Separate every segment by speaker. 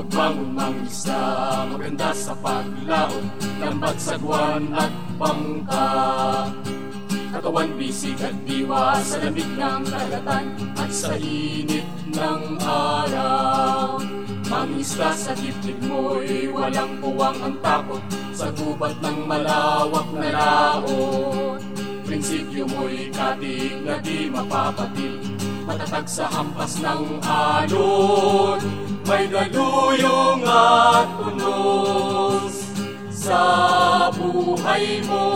Speaker 1: Magbangon mangisda, maganda sa paglaot Lambat sagwan at bangka Katawan bisig at diwa sa lamig ng karagatan At sa init ng araw. Mangisda sa dibdib mo'y walang puwang ang takot Sa gubat ng malawak na laot Prinsipyo mo'y katig na di mapapatid Matatag sa hampas ng alon May daluyong at unos. Sa buhay mo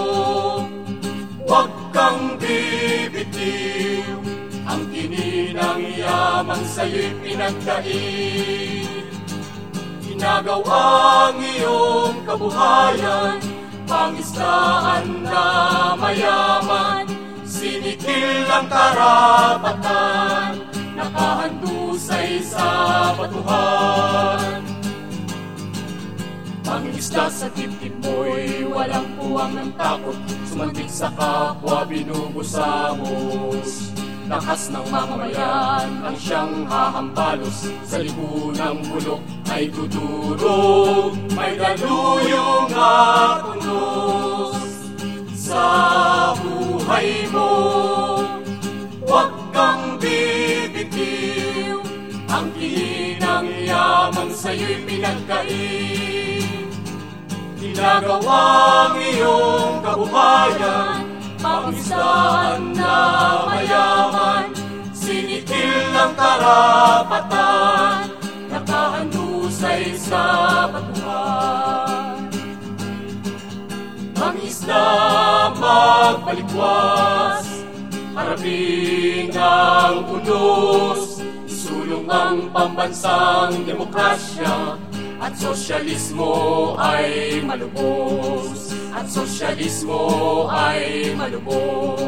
Speaker 1: Huwag kang bibitiw Ang kininang yamang sa'yo'y pinagdaig Ginagawa ang iyong kabuhayan Pangistaan na mayaman. Sinikil ang karapatan sa batuhan Mangisda sa dibdib mo'y walang puwang ng takot Sumantik sa kapwa binubusamos Lakas ng mamamayan ang siyang hahambalos Sa lipunang bulok ay tutulog May daluyong at unos Sa buhay mo sa'yo'y pinagkain. Ginagawa ang iyong kabuhayan Pangisdaan na mayaman. Sinikil ng karapatan Nakahandusay sa batuhan Ang isda magbalikwas Harapin ang unos Isulong ang pambansang demokrasya. At sosyalismo ay malubos. At sosyalismo ay malubos